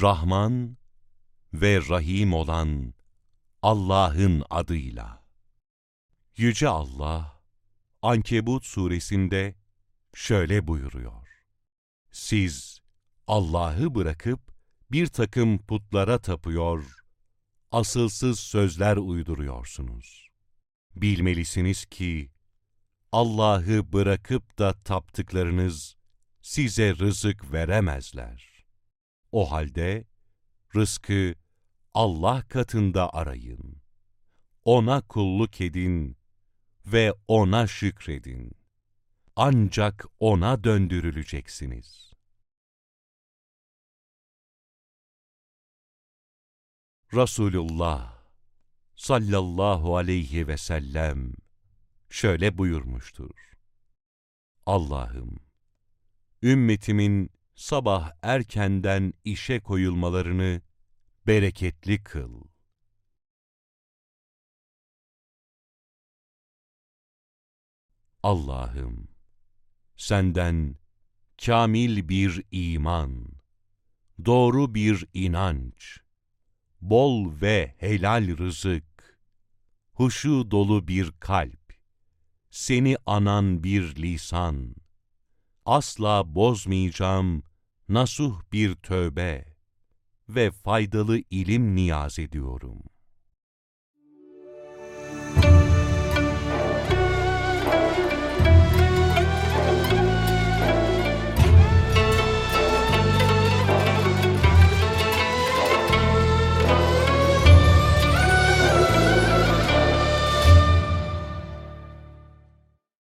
Rahman ve Rahim olan Allah'ın adıyla. Yüce Allah, Ankebut suresinde şöyle buyuruyor. Siz Allah'ı bırakıp bir takım putlara tapıyor, asılsız sözler uyduruyorsunuz. Bilmelisiniz ki, Allah'ı bırakıp da taptıklarınız size rızık veremezler. O halde rızkı Allah katında arayın. Ona kulluk edin ve O'na şükredin. Ancak O'na döndürüleceksiniz. Resulullah sallallahu aleyhi ve sellem şöyle buyurmuştur. Allah'ım, ümmetimin sabah erkenden işe koyulmalarını bereketli kıl. Allah'ım, senden kamil bir iman, doğru bir inanç, bol ve helal rızık, huşu dolu bir kalp, seni anan bir lisan, asla bozmayacağım nasuh bir tövbe ve faydalı ilim niyaz ediyorum.''